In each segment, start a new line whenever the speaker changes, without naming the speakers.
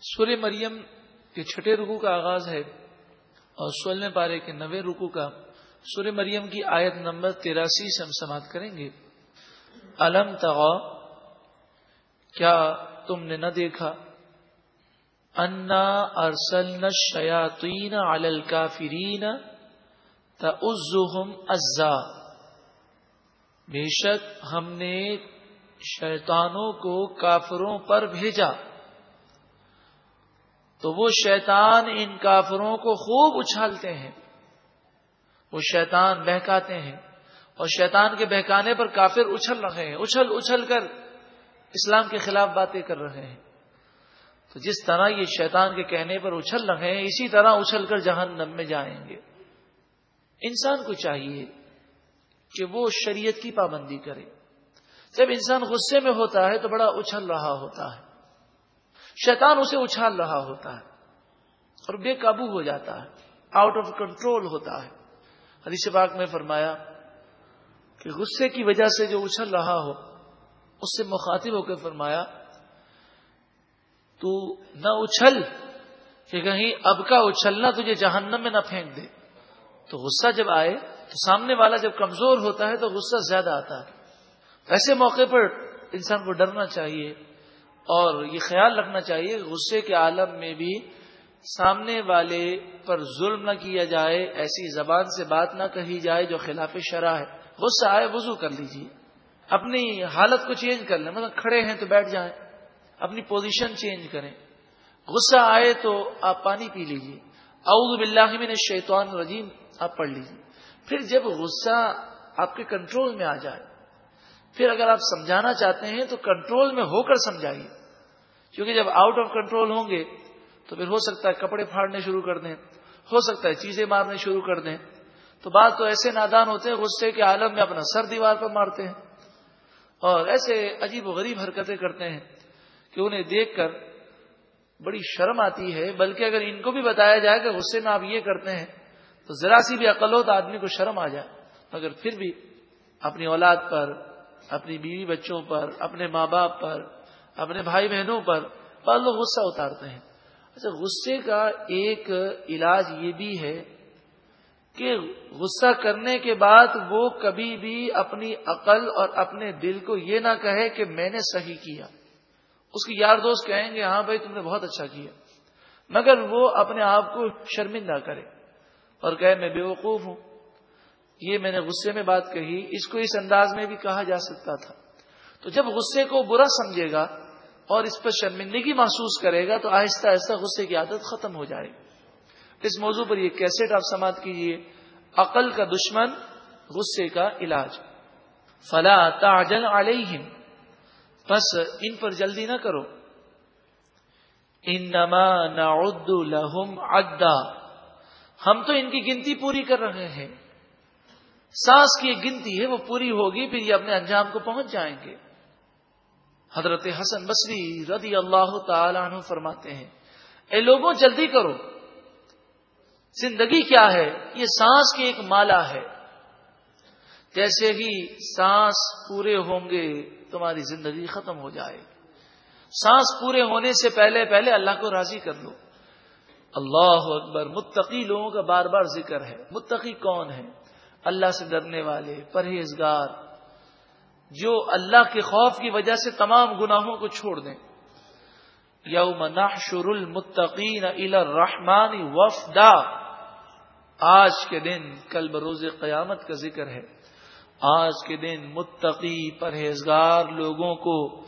سورہ مریم کے چھٹے رکو کا آغاز ہے اور سولہ پارے کے نوے رکو کا سورہ مریم کی آیت نمبر تراسی سے ہم سماعت کریں گے۔ الم تغا کیا تم نے نہ دیکھا؟ انا ارسل شیاتین الکافرین تزم ازا بے شک ہم نے شیطانوں کو کافروں پر بھیجا۔ تو وہ شیطان ان کافروں کو خوب اچھالتے ہیں۔ وہ شیطان بہکاتے ہیں۔ اور شیطان کے بہکانے پر کافر اچھل رہے ہیں۔ اچھل اچھل کر اسلام کے خلاف باتیں کر رہے ہیں۔ تو جس طرح یہ شیطان کے کہنے پر اچھل رہے ہیں، اسی طرح اچھل کر جہنم میں جائیں گے۔ انسان کو چاہیے کہ وہ شریعت کی پابندی کرے۔ جب انسان غصے میں ہوتا ہے تو بڑا اچھل رہا ہوتا ہے۔ شیطان اسے اچھال رہا ہوتا ہے اور بے قابو ہو جاتا ہے آؤٹ آف کنٹرول ہوتا ہے۔ حدیث پاک میں فرمایا کہ غصے کی وجہ سے جو اچھل رہا ہو، اس سے مخاطب ہو کے فرمایا، تو نہ اچھل کہ کہیں اب کا اچھلنا تجھے جہنم میں نہ پھینک دے۔ تو غصہ جب آئے، تو سامنے والا جب کمزور ہوتا ہے، تو غصہ زیادہ آتا ہے۔ ایسے موقع پر انسان کو ڈرنا چاہیے۔ اور یہ خیال رکھنا چاہیے غصے کے عالم میں بھی سامنے والے پر ظلم نہ کیا جائے، ایسی زبان سے بات نہ کہی جائے جو خلاف شرح ہے۔ غصہ آئے وضو کر لیجیے اپنی حالت کو چینج کر لیں مطلب کھڑے ہیں تو بیٹھ جائیں۔ اپنی پوزیشن چینج کریں۔ غصہ آئے تو آپ پانی پی لیجیے اعوذ باللہ من الشیطان الرجیم، آپ پڑھ لیجیے پھر جب غصہ آپ کے کنٹرول میں آ جائے، پھر اگر آپ سمجھانا چاہتے ہیں تو کنٹرول میں ہو کر سمجھائیے۔ کیونکہ جب آؤٹ آف کنٹرول ہوں گے تو پھر ہو سکتا ہے کپڑے پھاڑنے شروع کر دیں، ہو سکتا ہے چیزیں مارنے شروع کر دیں۔ تو بعض تو ایسے نادان ہوتے ہیں غصے کے عالم میں اپنا سر دیوار پر مارتے ہیں۔ اور ایسے عجیب و غریب حرکتیں کرتے ہیں کہ انہیں دیکھ کر بڑی شرم آتی ہے۔ بلکہ اگر ان کو بھی بتایا جائے کہ غصے میں آپ یہ کرتے ہیں، تو ذرا سی بھی عقل ہو تو آدمی کو شرم آ جائے۔ مگر پھر بھی اپنی اولاد پر، اپنی بیوی بچوں پر، اپنے ماں باپ پر اپنے بھائی بہنوں پر بعض لوگ غصہ اتارتے ہیں۔ اچھا غصے کا ایک علاج یہ بھی ہے کہ غصہ کرنے کے بعد وہ کبھی بھی اپنی عقل اور اپنے دل کو یہ نہ کہے کہ میں نے صحیح کیا۔ اس کی یار دوست کہیں گے ہاں بھائی، تم نے بہت اچھا کیا۔ مگر وہ اپنے آپ کو شرمندہ کرے اور کہے، میں بے وقوف ہوں۔ یہ میں نے غصے میں بات کہی، اس کو اس انداز میں بھی کہا جا سکتا تھا۔ تو جب غصے کو برا سمجھے گا اور اس پر شرمندگی محسوس کرے گا تو آہستہ آہستہ غصے کی عادت ختم ہو جائے گی۔ اس موضوع پر یہ کیسٹ آپ سماعت کیجیے عقل کا دشمن، غصے کا علاج۔ فلا تاجن علیہم بس ان پر جلدی نہ کرو۔ انما نعد لهم عدا۔ ہم تو ان کی گنتی پوری کر رہے ہیں۔ سانس کی گنتی ہے، وہ پوری ہوگی، پھر یہ اپنے انجام کو پہنچ جائیں گے۔ حضرت حسن بصری رضی اللہ تعالی عنہ فرماتے ہیں، اے لوگوں، جلدی کرو۔ زندگی کیا ہے؟ یہ سانس کی ایک مالا ہے۔ جیسے ہی سانس پورے ہوں گے، تمہاری زندگی ختم ہو جائے سانس پورے ہونے سے پہلے پہلے اللہ کو راضی کر لو۔ اللہ اکبر، متقی لوگوں کا بار بار ذکر ہے۔ متقی کون ہے اللہ سے ڈرنے والے، پرہیزگار جو اللہ کے خوف کی وجہ سے تمام گناہوں کو چھوڑ دیں۔ یوم نحشر المتقین الى الرحمن وفدا۔ آج کے دن کل بروز قیامت کا ذکر ہے۔ آج کے دن متقی پرہیزگار لوگوں کو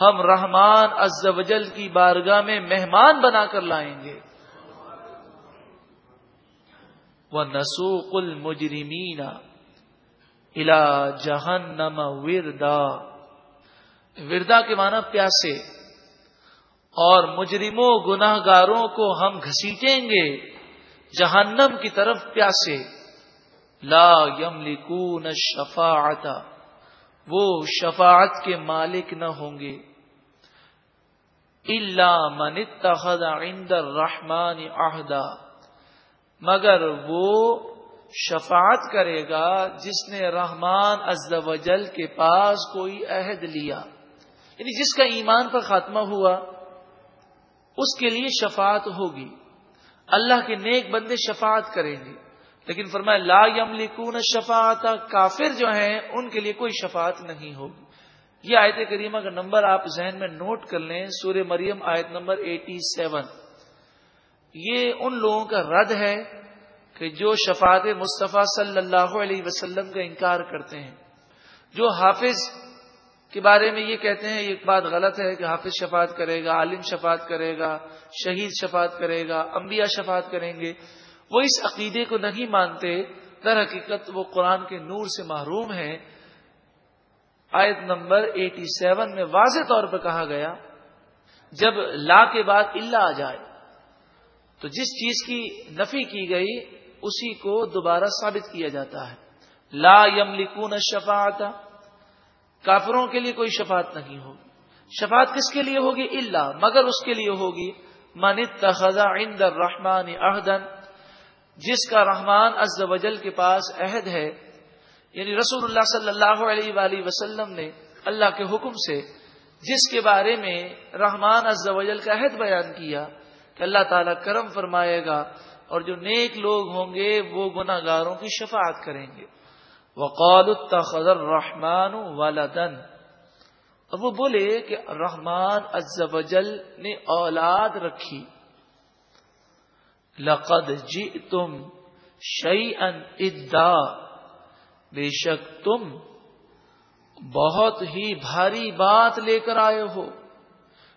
ہم رحمان عز و جل کی بارگاہ میں مہمان بنا کر لائیں گے۔ وہ نسوق المجرمین الا جہنم وردا۔ وردا کے معنی پیاسے۔ اور مجرموں گناہ گاروں کو ہم گھسیٹیں گے۔ جہنم کی طرف پیاسے۔ لا یم لکون وہ شفاعت کے مالک نہ ہوں گے۔ اللہ من اتخذ عند الرحمن عہدہ مگر وہ شفاعت کرے گا جس نے رحمان از وجل کے پاس کوئی عہد لیا۔ یعنی جس کا ایمان پر خاتمہ ہوا، اس کے لیے شفاعت ہوگی۔ اللہ کے نیک بندے شفاعت کریں گے۔ لیکن فرمایا، لا یم لکون شفاعت، کافر جو ہیں، ان کے لیے کوئی شفاعت نہیں ہوگی۔ یہ آیت کریمہ کا نمبر آپ ذہن میں نوٹ کر لیں، سورہ مریم آیت نمبر ایٹی سیون۔ یہ ان لوگوں کا رد ہے کہ جو شفاعت مصطفیٰ صلی اللہ علیہ وسلم کا انکار کرتے ہیں، جو حافظ کے بارے میں یہ کہتے ہیں، یہ بات غلط ہے کہ حافظ شفاعت کرے گا، عالم شفاعت کرے گا، شہید شفاعت کرے گا، انبیاء شفاعت کریں گے، وہ اس عقیدے کو نہیں مانتے، در حقیقت وہ قرآن کے نور سے محروم ہے آیت نمبر ایٹی سیون میں واضح طور پر کہا گیا، جب لا کے بعد اللہ آ جائے، تو جس چیز کی نفی کی گئی اسی کو دوبارہ ثابت کیا جاتا ہے۔ لا یم لکون شفاعت کافروں کے لیے کوئی شفاعت نہیں ہوگی۔ شفاعت کس کے لیے ہوگی؟ اللہ مگر اس کے لیے ہوگی، من تخذا عند الرحمن عہدن جس کا رحمان از وجل کے پاس عہد ہے۔ یعنی رسول اللہ صلی اللہ علیہ وآلہ وسلم نے اللہ کے حکم سے جس کے بارے میں رحمان از وجل کا عہد بیان کیا کہ اللہ تعالیٰ کرم فرمائے گا۔ اور جو نیک لوگ ہوں گے وہ گناہ گاروں کی شفاعت کریں گے۔ وقال اتخذ الرحمن ولدن اور وہ بولے کہ رحمان عز و جل نے اولاد رکھی۔ لقد جئتم شيئا ادا بے شک تم بہت ہی بھاری بات لے کر آئے ہو۔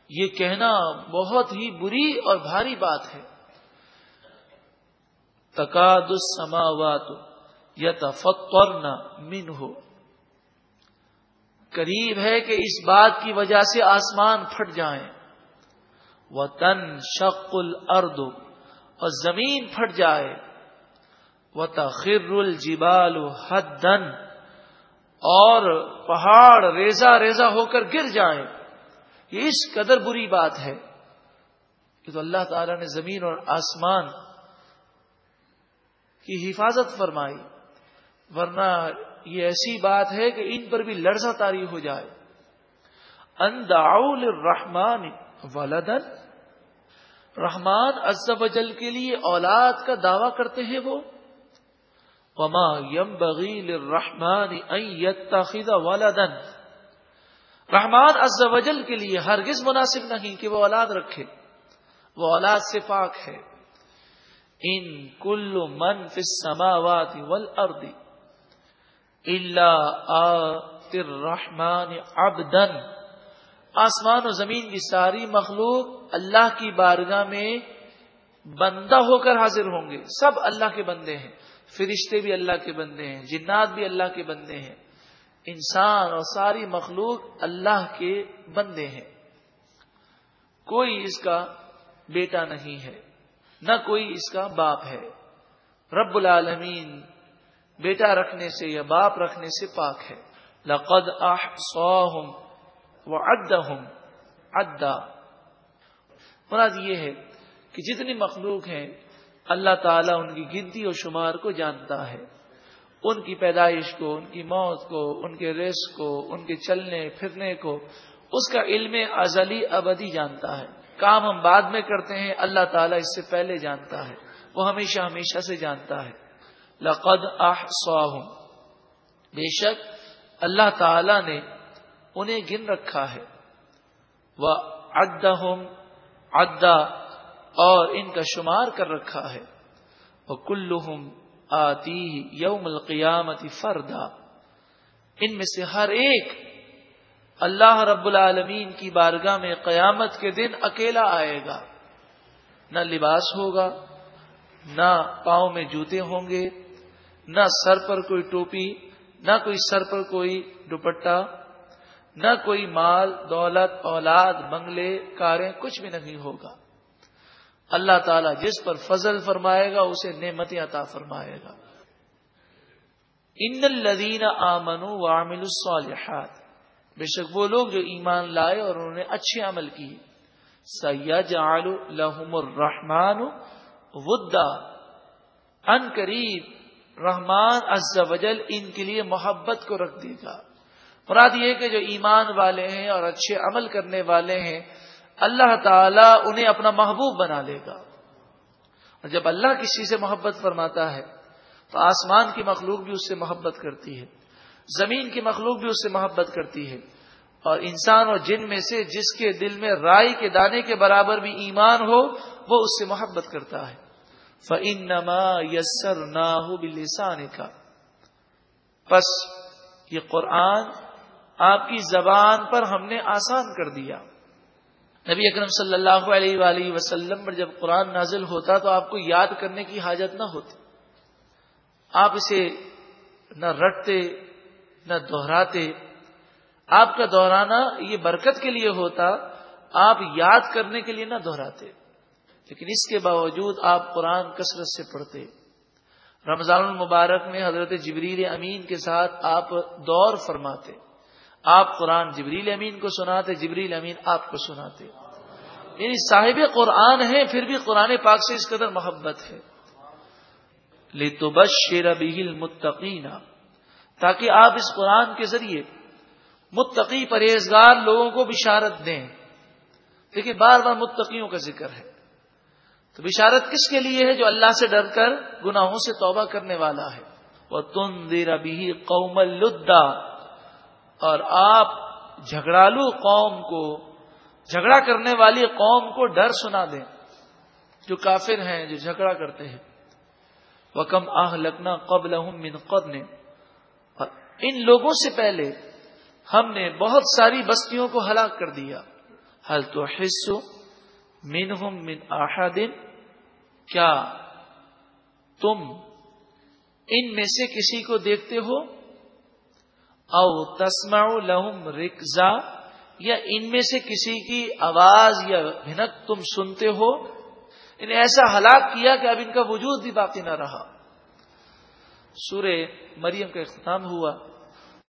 یہ کہنا بہت ہی بری اور بھاری بات ہے۔ تقاد السماوات یتفطرن منه قریب ہے کہ اس بات کی وجہ سے آسمان پھٹ جائیں۔ وہ تن شق الرد اور زمین پھٹ جائے۔ وہ تخر الجبال حدن اور پہاڑ ریزا ریزا ہو کر گر جائیں۔ یہ اس قدر بری بات ہے کہ تو اللہ تعالی نے زمین اور آسمان کی حفاظت فرمائی، ورنہ یہ ایسی بات ہے کہ ان پر بھی لرزہ تاری ہو جائے۔ انداؤل رحمان ولدن رحمان وجل کے لیے اولاد کا دعوی کرتے ہیں وہ۔ وما یم بغیل رحمان ولدن رحمان وجل کے لیے ہرگز مناسب نہیں کہ وہ اولاد رکھے۔ وہ اولاد سے پاک ہے۔ ان کل من فی السماوات والارض اللہ رحمان ابدن آسمان و زمین کی ساری مخلوق اللہ کی بارگاہ میں بندہ ہو کر حاضر ہوں گے۔ سب اللہ کے بندے ہیں۔ فرشتے بھی اللہ کے بندے ہیں۔ جنات بھی اللہ کے بندے ہیں۔ انسان اور ساری مخلوق اللہ کے بندے ہیں۔ کوئی اس کا بیٹا نہیں ہے۔ نہ کوئی اس کا باپ ہے۔ رب العالمین، بیٹا رکھنے سے یا باپ رکھنے سے پاک ہے۔ لقد احصاهم وعدهم عدا مراد یہ ہے کہ جتنی مخلوق ہیں، اللہ تعالیٰ ان کی گنتی اور شمار کو جانتا ہے۔ ان کی پیدائش کو، ان کی موت کو، ان کے ریس کو، ان کے چلنے، پھرنے کو، اس کا علم ازلی ابدی جانتا ہے۔ کام ہم بعد میں کرتے ہیں، اللہ تعالیٰ اس سے پہلے جانتا ہے۔ وہ ہمیشہ ہمیشہ سے جانتا ہے۔ لقد احصاهم بے شک اللہ تعالی نے انہیں گن رکھا ہے۔ وہ ادہم ادا اور ان کا شمار کر رکھا ہے۔ وہ کلحم آتی یوم القیامت فردا۔ ان میں سے ہر ایک اللہ رب العالمین کی بارگاہ میں قیامت کے دن اکیلا آئے گا۔ نہ لباس ہوگا، نہ پاؤں میں جوتے ہوں گے، نہ سر پر کوئی ٹوپی، نہ کوئی سر پر کوئی دوپٹہ، نہ کوئی مال، دولت، اولاد، بنگلے، کاریں، کچھ بھی نہیں ہوگا۔ اللہ تعالیٰ جس پر فضل فرمائے گا، اسے نعمت عطا فرمائے گا۔ ان الدین آمن و عامل الصالحات بے شک وہ لوگ جو ایمان لائے اور انہوں نے اچھے عمل کی۔ سید لہم الرحمان ودا۔ ان قریب رحمان عز وجل ان کے لیے محبت کو رکھ دے گا۔ مراد یہ کہ جو ایمان والے ہیں اور اچھے عمل کرنے والے ہیں، اللہ تعالی انہیں اپنا محبوب بنا لے گا۔ اور جب اللہ کسی سے محبت فرماتا ہے، تو آسمان کی مخلوق بھی اس سے محبت کرتی ہے۔ زمین کی مخلوق بھی اس سے محبت کرتی ہے۔ اور انسان اور جن میں سے جس کے دل میں رائی کے دانے کے برابر بھی ایمان ہو، وہ اس سے محبت کرتا ہے۔ فعن نما یسر نہ بلسان کا بس یہ قرآن آپ کی زبان پر ہم نے آسان کر دیا۔ نبی اکرم صلی اللہ علیہ وآلہ وسلم پر جب قرآن نازل ہوتا تو آپ کو یاد کرنے کی حاجت نہ ہوتی۔ آپ اسے نہ رٹتے نہ دہراتے۔ آپ کا دہرانا یہ برکت کے لیے ہوتا، آپ یاد کرنے کے لیے نہ دہراتے۔ لیکن اس کے باوجود آپ قرآن کثرت سے پڑھتے۔ رمضان المبارک میں حضرت جبریل امین کے ساتھ آپ دور فرماتے۔ آپ قرآن جبریل امین کو سناتے، جبریل امین آپ کو سناتے۔ یعنی صاحب قرآن ہے پھر بھی قرآن پاک سے اس قدر محبت ہے۔ تو بس شیر متقین تاکہ آپ اس قرآن کے ذریعے متقی پرہیزگار لوگوں کو بشارت دیں۔ دیکھیے بار بار متقیوں کا ذکر ہے۔ تو بشارت کس کے لیے ہے جو اللہ سے ڈر کر گناہوں سے توبہ کرنے والا ہے؟ وہ تم دیر ابھی قوم لدا اور آپ جھگڑالو قوم کو، جھگڑا کرنے والی قوم کو ڈر سنا دیں۔ جو کافر ہیں، جو جھگڑا کرتے ہیں۔ وہ کم آہ لکنا قبل من قبل ان لوگوں سے پہلے ہم نے بہت ساری بستیوں کو ہلاک کر دیا۔ حل تو حصو من ہم من آحادن کیا تم ان میں سے کسی کو دیکھتے ہو؟ او تسما لہم رکزا؟ یا ان میں سے کسی کی آواز یا بھنک تم سنتے ہو؟ انہیں ایسا ہلاک کیا کہ اب ان کا وجود بھی باقی نہ رہا۔ سورہ مریم کا اختتام ہوا۔